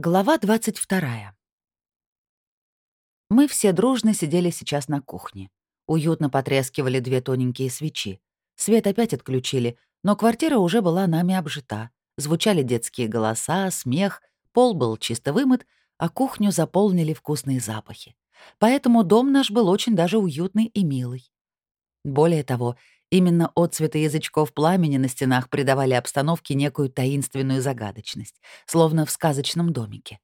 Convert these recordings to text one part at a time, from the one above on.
Глава 22. Мы все дружно сидели сейчас на кухне. Уютно потрескивали две тоненькие свечи. Свет опять отключили, но квартира уже была нами обжита. Звучали детские голоса, смех, пол был чисто вымыт, а кухню заполнили вкусные запахи. Поэтому дом наш был очень даже уютный и милый. Более того, Именно отцветы язычков пламени на стенах придавали обстановке некую таинственную загадочность, словно в сказочном домике.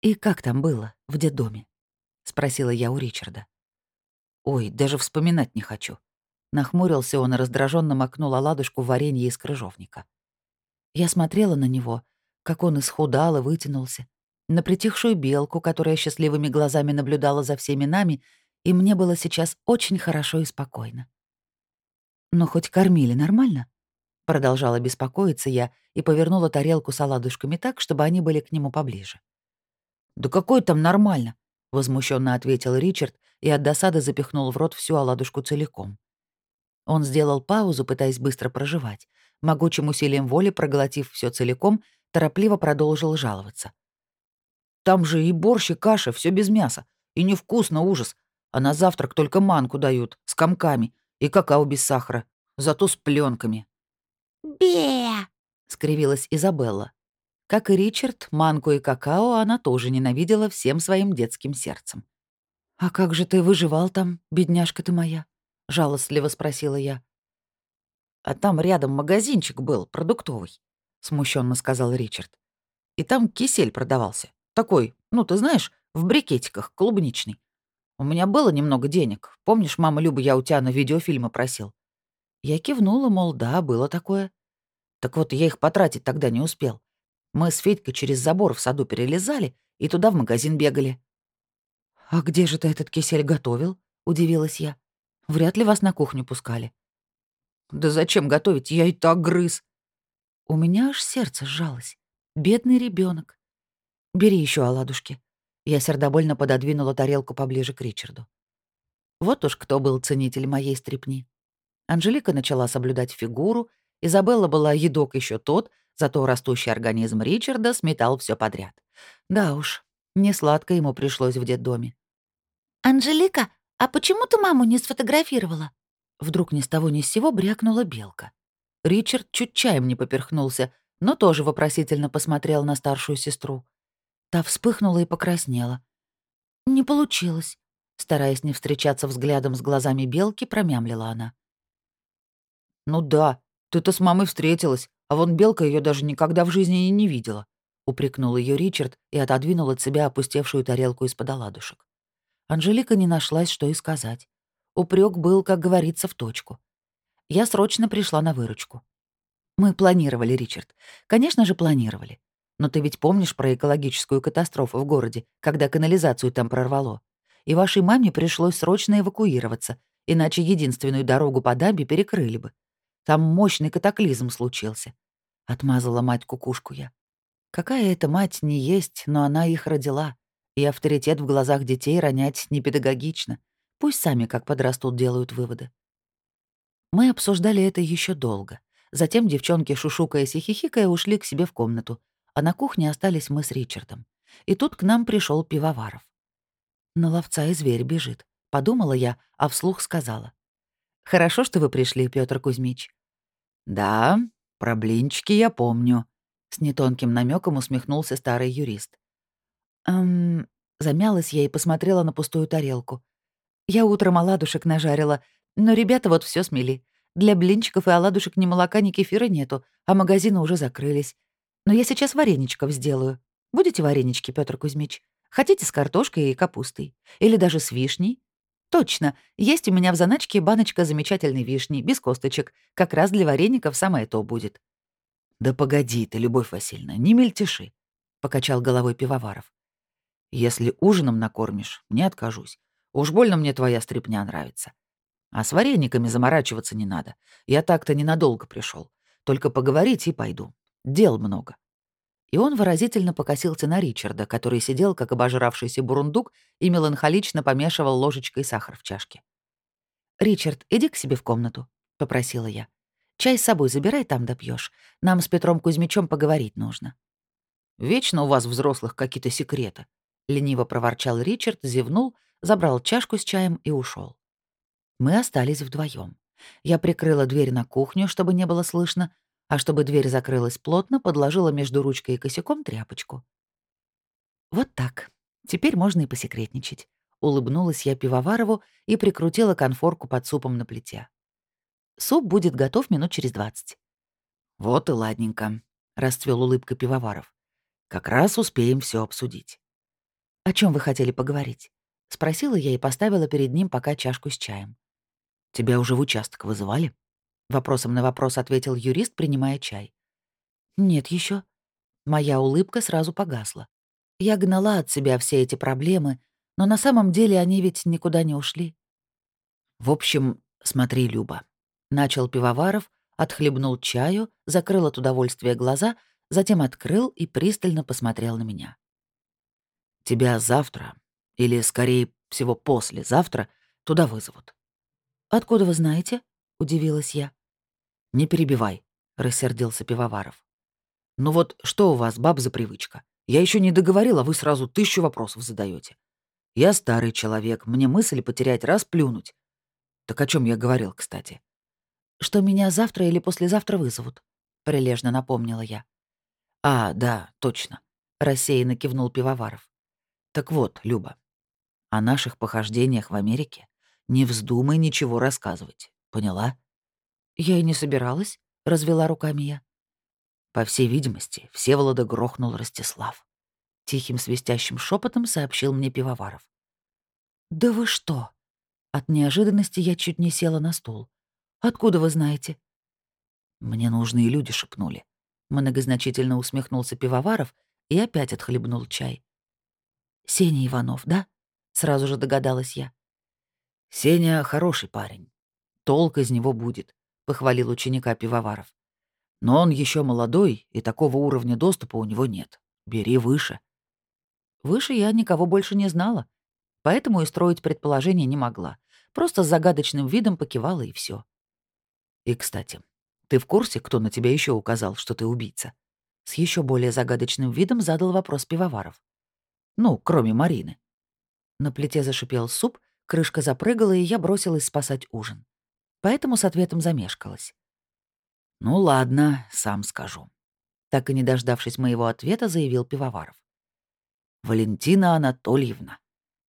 «И как там было, в детдоме?» — спросила я у Ричарда. «Ой, даже вспоминать не хочу». Нахмурился он и раздраженно макнул оладушку в варенье из крыжовника. Я смотрела на него, как он исхудал и вытянулся, на притихшую белку, которая счастливыми глазами наблюдала за всеми нами, и мне было сейчас очень хорошо и спокойно. «Но хоть кормили нормально?» Продолжала беспокоиться я и повернула тарелку с оладушками так, чтобы они были к нему поближе. «Да какой там нормально?» — возмущенно ответил Ричард и от досады запихнул в рот всю оладушку целиком. Он сделал паузу, пытаясь быстро проживать. Могучим усилием воли, проглотив все целиком, торопливо продолжил жаловаться. «Там же и борщ, и каша, все без мяса. И невкусно, ужас. А на завтрак только манку дают, с комками. И какао без сахара, зато с пленками. «Бе!» — скривилась Изабелла. Как и Ричард, манку и какао она тоже ненавидела всем своим детским сердцем. «А как же ты выживал там, бедняжка ты моя?» — жалостливо спросила я. «А там рядом магазинчик был, продуктовый», — смущенно сказал Ричард. «И там кисель продавался. Такой, ну, ты знаешь, в брикетиках, клубничный. У меня было немного денег. Помнишь, мама Люба, я у тебя на видеофильмы просил?» Я кивнула, мол, да, было такое. Так вот, я их потратить тогда не успел. Мы с Федькой через забор в саду перелезали и туда в магазин бегали. «А где же ты этот кисель готовил?» — удивилась я. «Вряд ли вас на кухню пускали». «Да зачем готовить? Я и так грыз». У меня аж сердце сжалось. Бедный ребенок. Бери еще оладушки. Я сердобольно пододвинула тарелку поближе к Ричарду. Вот уж кто был ценитель моей стрипни. Анжелика начала соблюдать фигуру, Изабелла была едок еще тот, зато растущий организм Ричарда сметал все подряд. Да уж, не сладко ему пришлось в детдоме. «Анжелика, а почему ты маму не сфотографировала?» Вдруг ни с того ни с сего брякнула белка. Ричард чуть чаем не поперхнулся, но тоже вопросительно посмотрел на старшую сестру. Та вспыхнула и покраснела. «Не получилось», — стараясь не встречаться взглядом с глазами белки, промямлила она. «Ну да, ты-то с мамой встретилась, а вон белка ее даже никогда в жизни и не видела», — упрекнул ее Ричард и отодвинул от себя опустевшую тарелку из-под оладушек. Анжелика не нашлась, что и сказать. Упрек был, как говорится, в точку. Я срочно пришла на выручку. Мы планировали, Ричард. Конечно же, планировали. Но ты ведь помнишь про экологическую катастрофу в городе, когда канализацию там прорвало? И вашей маме пришлось срочно эвакуироваться, иначе единственную дорогу по дамбе перекрыли бы. Там мощный катаклизм случился. Отмазала мать кукушку я. Какая это мать не есть, но она их родила. И авторитет в глазах детей ронять не педагогично. Пусть сами, как подрастут, делают выводы. Мы обсуждали это еще долго. Затем девчонки, шушукаясь и хихикая, ушли к себе в комнату, а на кухне остались мы с Ричардом. И тут к нам пришел пивоваров. На ловца и зверь бежит, подумала я, а вслух сказала. Хорошо, что вы пришли, Петр Кузьмич. Да, про блинчики я помню. С нетонким намеком усмехнулся старый юрист. Эм, замялась я и посмотрела на пустую тарелку. Я утром оладушек нажарила, но ребята вот все смели. Для блинчиков и оладушек ни молока, ни кефира нету, а магазины уже закрылись. Но я сейчас вареничков сделаю. Будете варенички, Петр Кузьмич? Хотите с картошкой и капустой? Или даже с вишней? Точно, есть у меня в заначке баночка замечательной вишни, без косточек. Как раз для вареников самое то будет. «Да погоди ты, Любовь Васильевна, не мельтеши», — покачал головой пивоваров. «Если ужином накормишь, не откажусь. Уж больно мне твоя стряпня нравится. А с варениками заморачиваться не надо. Я так-то ненадолго пришел. Только поговорить и пойду. Дел много». И он выразительно покосился на Ричарда, который сидел, как обожравшийся бурундук, и меланхолично помешивал ложечкой сахар в чашке. «Ричард, иди к себе в комнату», — попросила я. «Чай с собой забирай, там допьешь. Нам с Петром Кузьмичем поговорить нужно». Вечно у вас, взрослых, какие-то секреты», — лениво проворчал Ричард, зевнул, забрал чашку с чаем и ушел. Мы остались вдвоем. Я прикрыла дверь на кухню, чтобы не было слышно, а чтобы дверь закрылась плотно, подложила между ручкой и косяком тряпочку. Вот так. Теперь можно и посекретничать. Улыбнулась я пивоварову и прикрутила конфорку под супом на плите. Суп будет готов минут через двадцать. Вот и ладненько, расцвел улыбкой пивоваров. Как раз успеем все обсудить. О чем вы хотели поговорить? Спросила я и поставила перед ним пока чашку с чаем. Тебя уже в участок вызывали? Вопросом на вопрос ответил юрист, принимая чай. Нет еще. Моя улыбка сразу погасла. Я гнала от себя все эти проблемы, но на самом деле они ведь никуда не ушли. В общем, смотри, Люба. Начал Пивоваров, отхлебнул чаю, закрыл от удовольствия глаза, затем открыл и пристально посмотрел на меня. Тебя завтра, или скорее всего послезавтра, туда вызовут. «Откуда вы знаете?» — удивилась я. «Не перебивай», — рассердился Пивоваров. «Ну вот что у вас, баб, за привычка? Я еще не договорил, а вы сразу тысячу вопросов задаете. Я старый человек, мне мысль потерять раз плюнуть. Так о чем я говорил, кстати?» «Что меня завтра или послезавтра вызовут», — прилежно напомнила я. «А, да, точно», — рассеянно кивнул Пивоваров. «Так вот, Люба, о наших похождениях в Америке не вздумай ничего рассказывать. Поняла? Я и не собиралась, развела руками я. По всей видимости, Всеволода грохнул Ростислав. Тихим свистящим шепотом сообщил мне Пивоваров. «Да вы что?» От неожиданности я чуть не села на стул. «Откуда вы знаете?» «Мне нужные люди шепнули». Многозначительно усмехнулся Пивоваров и опять отхлебнул чай. «Сеня Иванов, да?» — сразу же догадалась я. «Сеня хороший парень. Толк из него будет», — похвалил ученика Пивоваров. «Но он еще молодой, и такого уровня доступа у него нет. Бери выше». Выше я никого больше не знала, поэтому и строить предположение не могла. Просто с загадочным видом покивала и все. «И, кстати, ты в курсе, кто на тебя еще указал, что ты убийца?» С еще более загадочным видом задал вопрос Пивоваров. «Ну, кроме Марины». На плите зашипел суп, Крышка запрыгала, и я бросилась спасать ужин. Поэтому с ответом замешкалась. «Ну ладно, сам скажу». Так и не дождавшись моего ответа, заявил Пивоваров. «Валентина Анатольевна,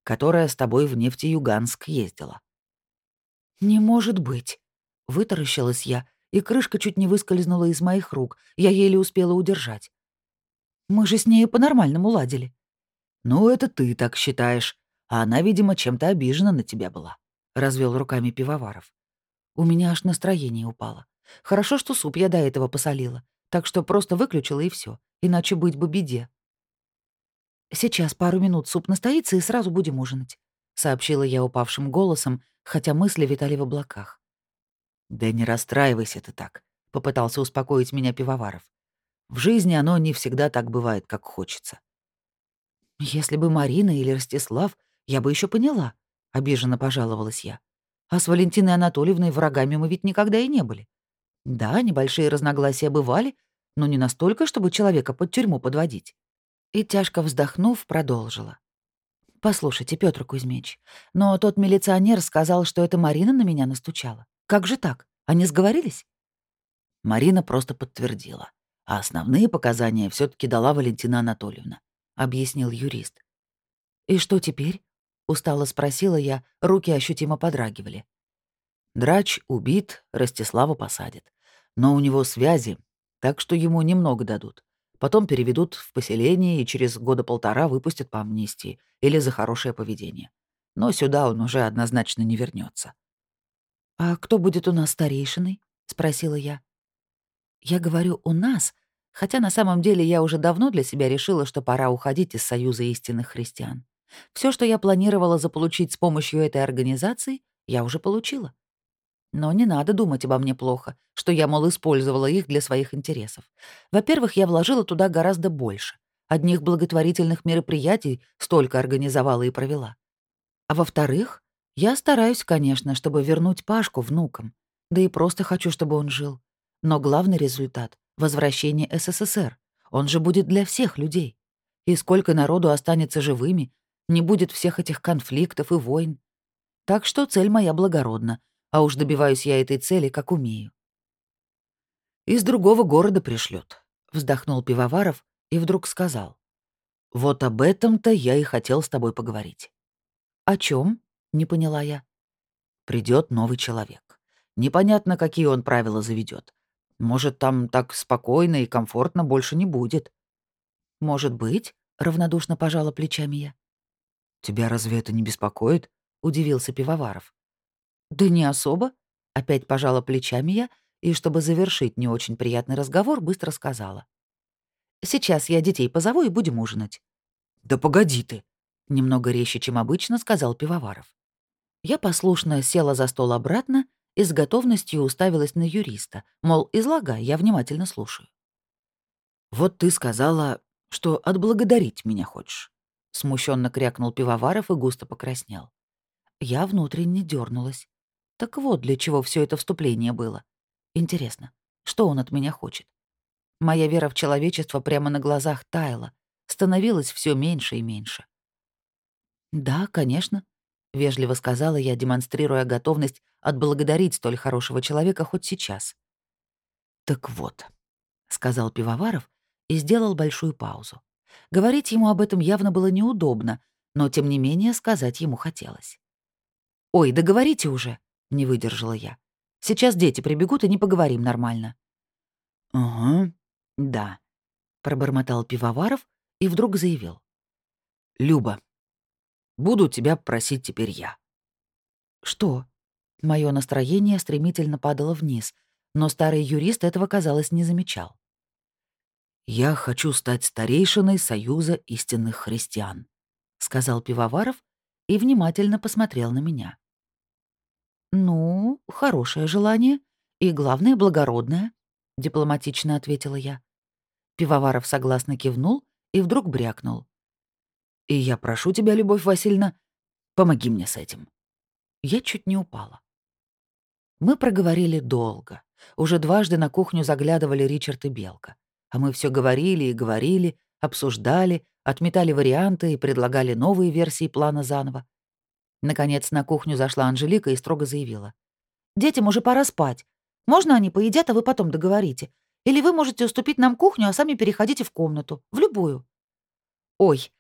которая с тобой в Нефтеюганск ездила». «Не может быть!» — вытаращилась я, и крышка чуть не выскользнула из моих рук, я еле успела удержать. «Мы же с ней по-нормальному ладили». «Ну, это ты так считаешь», а она, видимо, чем-то обижена на тебя была», — развел руками пивоваров. У меня аж настроение упало. Хорошо, что суп я до этого посолила, так что просто выключила и все, иначе быть бы беде. «Сейчас пару минут суп настоится, и сразу будем ужинать», — сообщила я упавшим голосом, хотя мысли витали в облаках. «Да не расстраивайся ты так», — попытался успокоить меня пивоваров. «В жизни оно не всегда так бывает, как хочется». «Если бы Марина или Ростислав я бы еще поняла, обиженно пожаловалась я. А с Валентиной Анатольевной врагами мы ведь никогда и не были. Да, небольшие разногласия бывали, но не настолько, чтобы человека под тюрьму подводить. И тяжко вздохнув, продолжила. «Послушайте, Петр Кузьмич, но тот милиционер сказал, что это Марина на меня настучала. Как же так? Они сговорились?» Марина просто подтвердила. А основные показания все таки дала Валентина Анатольевна, объяснил юрист. «И что теперь?» Устало спросила я, руки ощутимо подрагивали. Драч убит, Ростислава посадят. Но у него связи, так что ему немного дадут. Потом переведут в поселение и через года полтора выпустят по амнистии или за хорошее поведение. Но сюда он уже однозначно не вернется. «А кто будет у нас старейшиной?» — спросила я. «Я говорю «у нас», хотя на самом деле я уже давно для себя решила, что пора уходить из Союза истинных христиан. Все, что я планировала заполучить с помощью этой организации, я уже получила. Но не надо думать обо мне плохо, что я, мол, использовала их для своих интересов. Во-первых, я вложила туда гораздо больше. Одних благотворительных мероприятий столько организовала и провела. А во-вторых, я стараюсь, конечно, чтобы вернуть Пашку внукам. Да и просто хочу, чтобы он жил. Но главный результат — возвращение СССР. Он же будет для всех людей. И сколько народу останется живыми, не будет всех этих конфликтов и войн. Так что цель моя благородна, а уж добиваюсь я этой цели, как умею. «Из другого города пришлют, вздохнул Пивоваров и вдруг сказал. «Вот об этом-то я и хотел с тобой поговорить». «О чем? не поняла я. Придет новый человек. Непонятно, какие он правила заведет. Может, там так спокойно и комфортно больше не будет. Может быть, равнодушно пожала плечами я. Тебя разве это не беспокоит? удивился Пивоваров. Да не особо, опять пожала плечами я и, чтобы завершить не очень приятный разговор, быстро сказала. «Сейчас я детей позову и будем ужинать». «Да погоди ты!» — немного резче, чем обычно, сказал Пивоваров. Я послушно села за стол обратно и с готовностью уставилась на юриста, мол, излагай, я внимательно слушаю. «Вот ты сказала, что отблагодарить меня хочешь», — смущенно крякнул Пивоваров и густо покраснел. Я внутренне дернулась. Так вот, для чего все это вступление было. Интересно, что он от меня хочет? Моя вера в человечество прямо на глазах таяла, становилась все меньше и меньше. «Да, конечно», — вежливо сказала я, демонстрируя готовность отблагодарить столь хорошего человека хоть сейчас. «Так вот», — сказал Пивоваров и сделал большую паузу. Говорить ему об этом явно было неудобно, но, тем не менее, сказать ему хотелось. «Ой, договорите уже», — не выдержала я. «Сейчас дети прибегут, и не поговорим нормально». «Угу, да», — пробормотал Пивоваров и вдруг заявил. «Люба, Буду тебя просить теперь я». «Что?» Мое настроение стремительно падало вниз, но старый юрист этого, казалось, не замечал. «Я хочу стать старейшиной Союза истинных христиан», — сказал Пивоваров и внимательно посмотрел на меня. «Ну, хорошее желание и, главное, благородное», — дипломатично ответила я. Пивоваров согласно кивнул и вдруг брякнул. И я прошу тебя, Любовь Васильевна, помоги мне с этим». Я чуть не упала. Мы проговорили долго. Уже дважды на кухню заглядывали Ричард и Белка. А мы все говорили и говорили, обсуждали, отметали варианты и предлагали новые версии плана заново. Наконец на кухню зашла Анжелика и строго заявила. «Детям уже пора спать. Можно они поедят, а вы потом договорите? Или вы можете уступить нам кухню, а сами переходите в комнату, в любую». «Ой,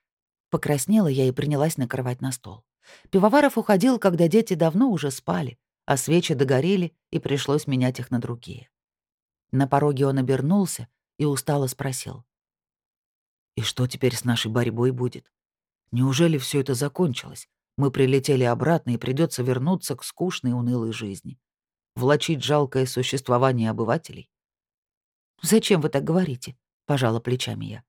Покраснела я и принялась накрывать на стол. Пивоваров уходил, когда дети давно уже спали, а свечи догорели, и пришлось менять их на другие. На пороге он обернулся и устало спросил. «И что теперь с нашей борьбой будет? Неужели все это закончилось? Мы прилетели обратно, и придется вернуться к скучной унылой жизни. Влачить жалкое существование обывателей?» «Зачем вы так говорите?» — пожала плечами я.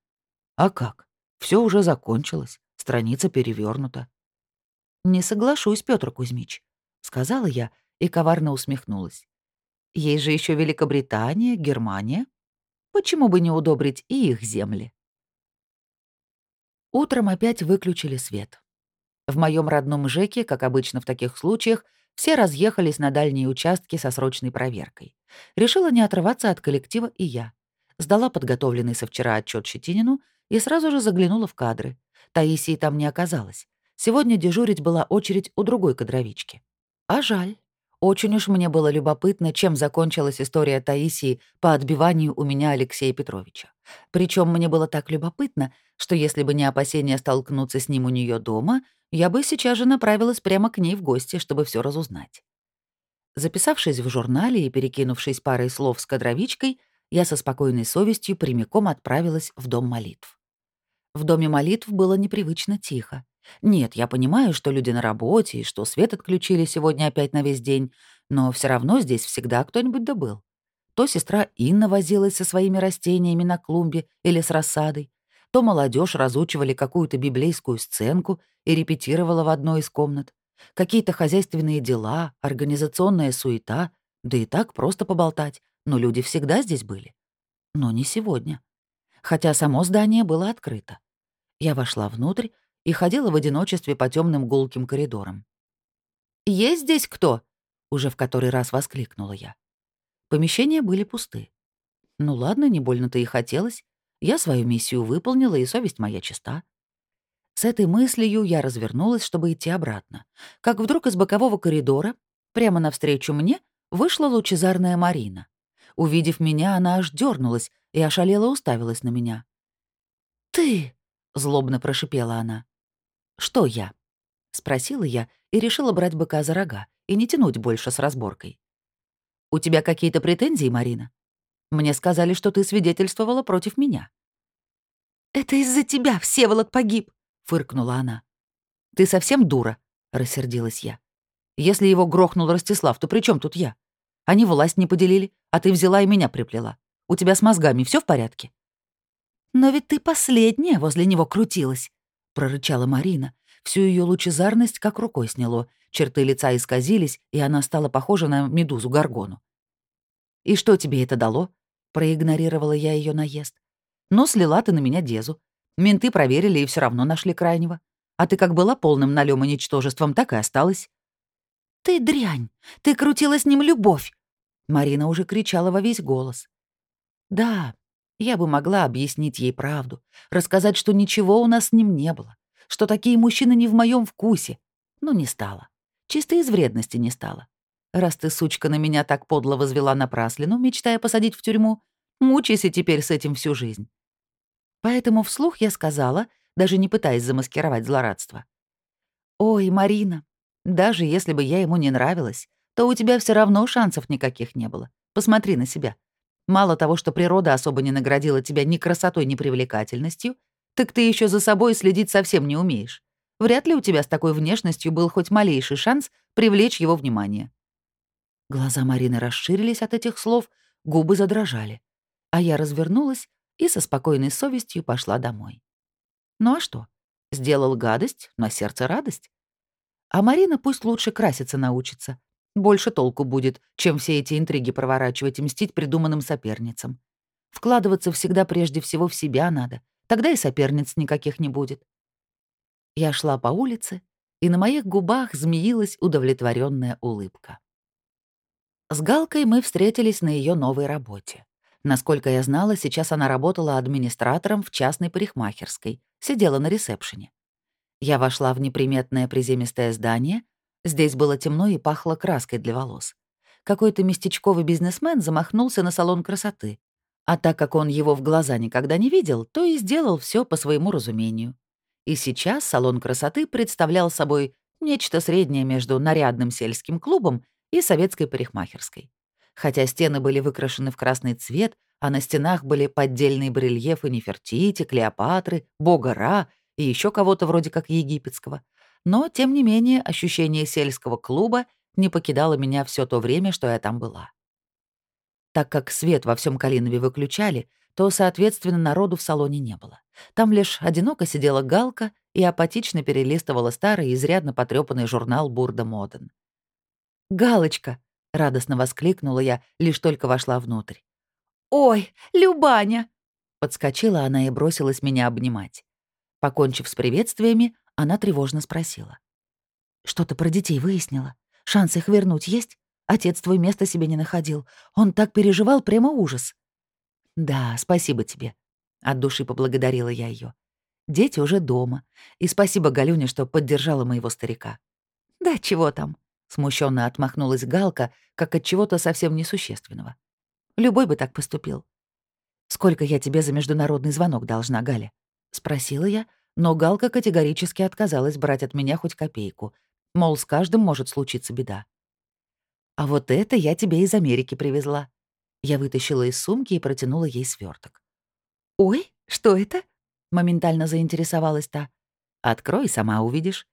«А как? Все уже закончилось, страница перевернута. «Не соглашусь, Петр Кузьмич», — сказала я и коварно усмехнулась. «Есть же еще Великобритания, Германия. Почему бы не удобрить и их земли?» Утром опять выключили свет. В моем родном ЖЭКе, как обычно в таких случаях, все разъехались на дальние участки со срочной проверкой. Решила не отрываться от коллектива и я. Сдала подготовленный со вчера отчет Щетинину и сразу же заглянула в кадры. Таисии там не оказалось. Сегодня дежурить была очередь у другой кадровички. А жаль. Очень уж мне было любопытно, чем закончилась история Таисии по отбиванию у меня Алексея Петровича. Причем мне было так любопытно, что если бы не опасение столкнуться с ним у нее дома, я бы сейчас же направилась прямо к ней в гости, чтобы все разузнать. Записавшись в журнале и перекинувшись парой слов с кадровичкой, я со спокойной совестью прямиком отправилась в дом молитв. В доме молитв было непривычно тихо. Нет, я понимаю, что люди на работе и что свет отключили сегодня опять на весь день, но все равно здесь всегда кто-нибудь добыл. То сестра Инна возилась со своими растениями на клумбе или с рассадой, то молодежь разучивали какую-то библейскую сценку и репетировала в одной из комнат. Какие-то хозяйственные дела, организационная суета, да и так просто поболтать, но люди всегда здесь были. Но не сегодня хотя само здание было открыто. Я вошла внутрь и ходила в одиночестве по темным гулким коридорам. «Есть здесь кто?» — уже в который раз воскликнула я. Помещения были пусты. Ну ладно, не больно-то и хотелось. Я свою миссию выполнила, и совесть моя чиста. С этой мыслью я развернулась, чтобы идти обратно. Как вдруг из бокового коридора, прямо навстречу мне, вышла лучезарная Марина. Увидев меня, она аж дернулась и ошалела уставилась на меня. «Ты!» — злобно прошипела она. «Что я?» — спросила я и решила брать быка за рога и не тянуть больше с разборкой. «У тебя какие-то претензии, Марина? Мне сказали, что ты свидетельствовала против меня». «Это из-за тебя Всеволод погиб», — фыркнула она. «Ты совсем дура», — рассердилась я. «Если его грохнул Ростислав, то при чем тут я? Они власть не поделили, а ты взяла и меня приплела. У тебя с мозгами все в порядке?» «Но ведь ты последняя возле него крутилась», — прорычала Марина. Всю ее лучезарность как рукой сняло, черты лица исказились, и она стала похожа на медузу Гаргону. «И что тебе это дало?» — проигнорировала я ее наезд. «Ну, слила ты на меня Дезу. Менты проверили и все равно нашли крайнего. А ты как была полным налем и ничтожеством, так и осталась». «Ты дрянь! Ты крутила с ним любовь!» Марина уже кричала во весь голос. «Да, я бы могла объяснить ей правду, рассказать, что ничего у нас с ним не было, что такие мужчины не в моем вкусе, но не стала. Чисто из вредности не стала. Раз ты, сучка, на меня так подло возвела напраслину, мечтая посадить в тюрьму, мучайся теперь с этим всю жизнь. Поэтому вслух я сказала, даже не пытаясь замаскировать злорадство. «Ой, Марина, даже если бы я ему не нравилась, то у тебя все равно шансов никаких не было. Посмотри на себя. Мало того, что природа особо не наградила тебя ни красотой, ни привлекательностью, так ты еще за собой следить совсем не умеешь. Вряд ли у тебя с такой внешностью был хоть малейший шанс привлечь его внимание». Глаза Марины расширились от этих слов, губы задрожали. А я развернулась и со спокойной совестью пошла домой. Ну а что? Сделал гадость, но сердце радость. А Марина пусть лучше краситься научится, больше толку будет, чем все эти интриги проворачивать и мстить придуманным соперницам. Вкладываться всегда прежде всего в себя надо, тогда и соперниц никаких не будет. Я шла по улице, и на моих губах змеилась удовлетворенная улыбка. С Галкой мы встретились на ее новой работе. Насколько я знала, сейчас она работала администратором в частной парикмахерской, сидела на ресепшене. Я вошла в неприметное приземистое здание, Здесь было темно и пахло краской для волос. Какой-то местечковый бизнесмен замахнулся на салон красоты. А так как он его в глаза никогда не видел, то и сделал все по своему разумению. И сейчас салон красоты представлял собой нечто среднее между нарядным сельским клубом и советской парикмахерской. Хотя стены были выкрашены в красный цвет, а на стенах были поддельные барельефы Нефертити, Клеопатры, Бога Ра и еще кого-то вроде как египетского — но, тем не менее, ощущение сельского клуба не покидало меня все то время, что я там была. Так как свет во всем Калинове выключали, то, соответственно, народу в салоне не было. Там лишь одиноко сидела Галка и апатично перелистывала старый, изрядно потрёпанный журнал «Бурда Моден». «Галочка!» — радостно воскликнула я, лишь только вошла внутрь. «Ой, Любаня!» Подскочила она и бросилась меня обнимать. Покончив с приветствиями, она тревожно спросила. «Что-то про детей выяснила? Шанс их вернуть есть? Отец твой место себе не находил. Он так переживал, прямо ужас». «Да, спасибо тебе», — от души поблагодарила я ее. «Дети уже дома. И спасибо Галюне, что поддержала моего старика». «Да чего там?» — смущенно отмахнулась Галка, как от чего-то совсем несущественного. «Любой бы так поступил». «Сколько я тебе за международный звонок должна, Галя?» — спросила я, — но Галка категорически отказалась брать от меня хоть копейку. Мол, с каждым может случиться беда. «А вот это я тебе из Америки привезла». Я вытащила из сумки и протянула ей сверток. «Ой, что это?» — моментально заинтересовалась та. «Открой, сама увидишь».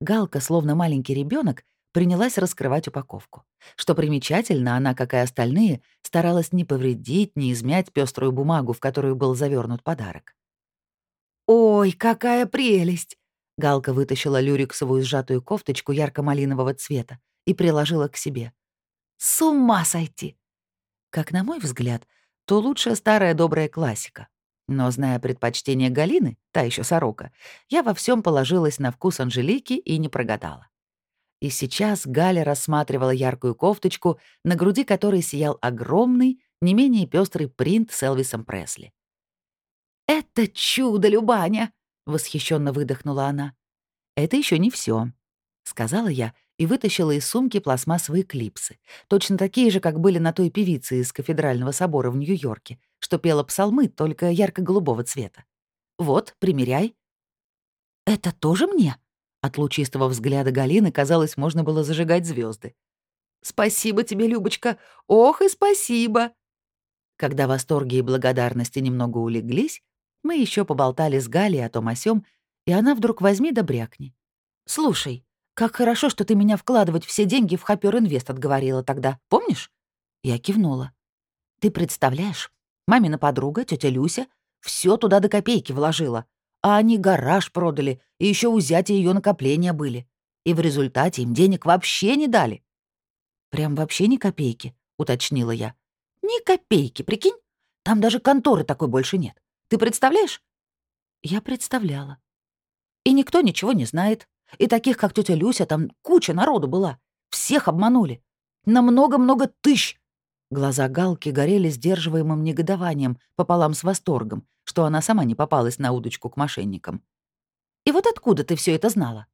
Галка, словно маленький ребенок, принялась раскрывать упаковку. Что примечательно, она, как и остальные, старалась не повредить, не измять пеструю бумагу, в которую был завернут подарок. «Ой, какая прелесть!» Галка вытащила люрексовую сжатую кофточку ярко-малинового цвета и приложила к себе. «С ума сойти!» Как на мой взгляд, то лучше старая добрая классика. Но, зная предпочтение Галины, та еще сорока, я во всем положилась на вкус Анжелики и не прогадала. И сейчас Галя рассматривала яркую кофточку, на груди которой сиял огромный, не менее пестрый принт с Элвисом Пресли. «Это чудо, Любаня!» — восхищенно выдохнула она. «Это еще не все, сказала я и вытащила из сумки пластмассовые клипсы, точно такие же, как были на той певице из кафедрального собора в Нью-Йорке, что пела псалмы, только ярко-голубого цвета. «Вот, примеряй». «Это тоже мне?» От лучистого взгляда Галины, казалось, можно было зажигать звезды. «Спасибо тебе, Любочка! Ох и спасибо!» Когда восторги и благодарности немного улеглись, мы еще поболтали с Галей о том о сём, и она вдруг возьми да. «Слушай, как хорошо, что ты меня вкладывать все деньги в Хапер Инвест отговорила тогда, помнишь?» Я кивнула. «Ты представляешь, мамина подруга, тетя Люся, все туда до копейки вложила, а они гараж продали, и еще у зятя ее накопления были. И в результате им денег вообще не дали». «Прям вообще ни копейки», — уточнила я. «Ни копейки, прикинь? Там даже конторы такой больше нет. Ты представляешь?» Я представляла. И никто ничего не знает. И таких, как тетя Люся, там куча народу была. Всех обманули. На много-много тысяч. Глаза Галки горели сдерживаемым негодованием пополам с восторгом, что она сама не попалась на удочку к мошенникам. «И вот откуда ты все это знала?»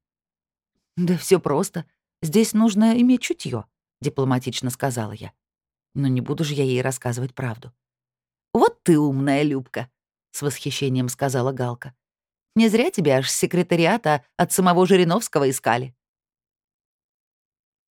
«Да все просто. Здесь нужно иметь чутье, дипломатично сказала я. Но не буду же я ей рассказывать правду. «Вот ты умная, Любка», — с восхищением сказала Галка. «Не зря тебя аж с секретариата от самого Жириновского искали».